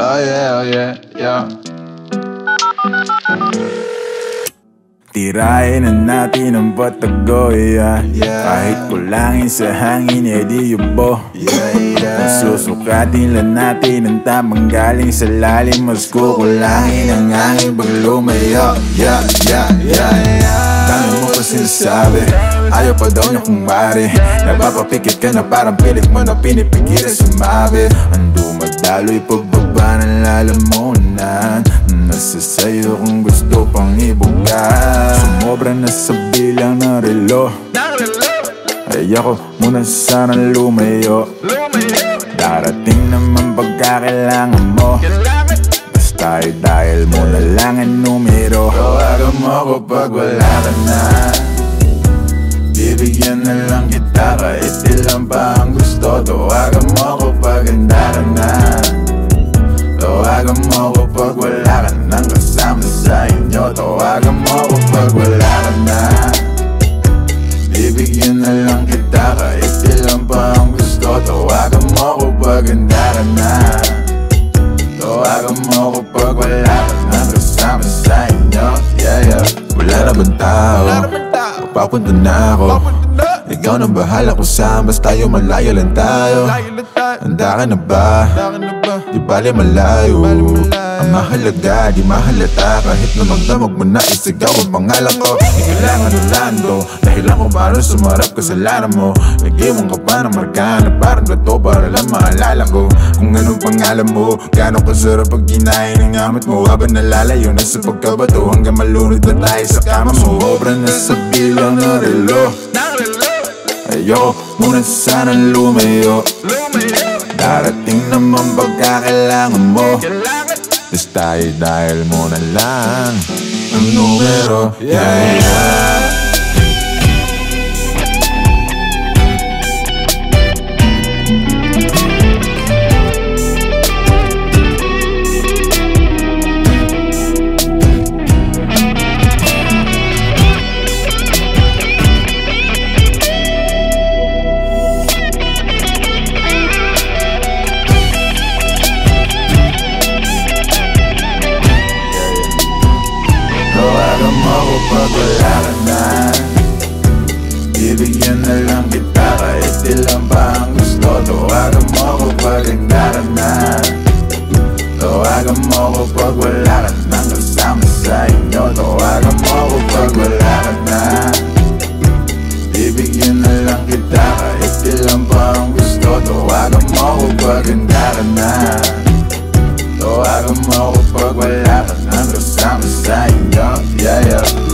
Oh yeah, oh yeah, yeah. Tirahin na natin ang patago, yeah. Yeah. Kahit kulangin sa hangin, edi yubo Yeah, yeah. Susukatin lang natin ang tamang galing sa lalim Mas kukulangin ang hangin pag lumayo Yeah, yeah, yeah, yeah Dami mo pa sinasabi Ayaw pa daw niya kung mari Napapapikit ka na parang pilit mo na pinipigilan sumabi Ang dumadalo'y pagbaba ng lalamunan. Nasa sayo kung gusto pang ibuga Sumobra na sa bilang ng relo Ay ako muna sana lumayo. Darating naman pagkakailangan mo. Basta ay dahil mo na lang ang numero. Tawagan mo ako pag wala ka na. Bibigyan na lang kita kahit ilan pa ang gusto. Tawagan mo ako Tawagan mo ako pag wala ka nang kasama sa inyo Tawagan mo ako pag wala ka na Bibigyan na lang kita kahit ilan pa ang gusto Tawagan mo ako pag handa ka na Tawagan mo ako pag wala ka nang kasama sa inyo Yeah, yeah. Wala na bang tao? Papunta na ako. Ikaw na bahala kung saan Basta tayo malayo lang tayo. Handa ka na ba? Di bali malayo. Ang mahalaga, di mahalata. Kahit na magdamag mo na isigaw ang pangalan ko. Di kailangan ulando Dahilan ko para sumarap kasalanan mo. Nag-iwan ka pa ng marka Na parang gato para lang maalala ko. Kung anong pangalan mo Gano'ng kasarap pag ginahin ng amat mo. Habang nalalayo na sa pagkabato Hanggang malunod na tayo sa kama mo. Sobra na sa bilang ng relo Ayoko muna sana lumayo. Darating pagkakailangan mo Basta ay dahil mo na lang Ang numero Yeah, yeah wala ka na Bibigyan na lang kita kahit ilan pa ang gusto Tawagan mo ko pag nagdara na Tawagan mo ko pag wala ka nang kasama sa inyo Tawagan mo ko pag wala ka na Bibigyan na lang kita kahit ilan pa ang gusto Tawagan mo ko pag nagdara na Tawagan mo ko pag wala ka nang kasama sa inyo Yeah, yeah.